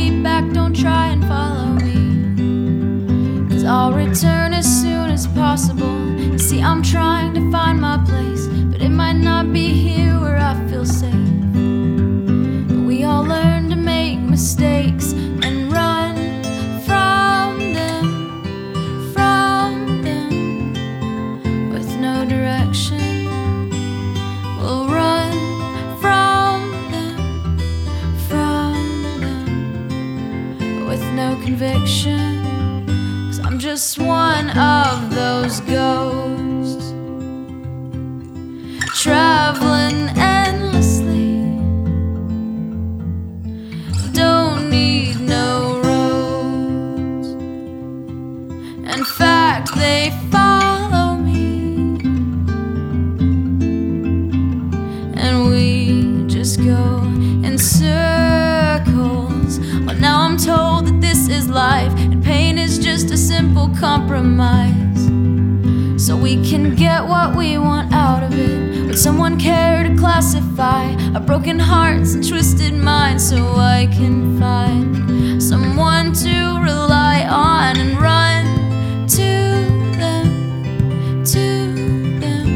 be back, don't try and follow me. Cause I'll return as soon as possible. You see, I'm trying to find my place, but it might not be here where I feel safe. But we all learn to make mistakes and run from them, from them, with no direction. Conviction. Cause I'm just one of those ghosts traveling endlessly. Don't need no roads. In fact, they follow me, and we just go simple compromise. So we can get what we want out of it. Would someone care to classify our broken hearts and twisted minds so I can find someone to rely on and run to them, to them.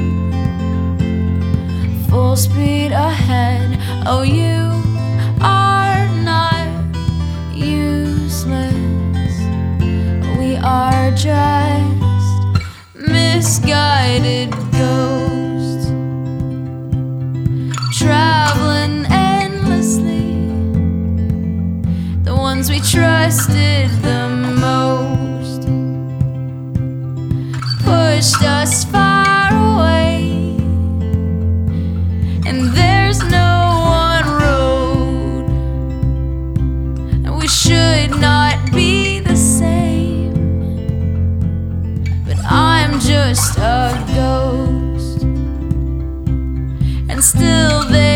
Full speed ahead. Oh, you are we trusted the most pushed us far away, and there's no one road, and we should not be the same. But I'm just a ghost, and still there.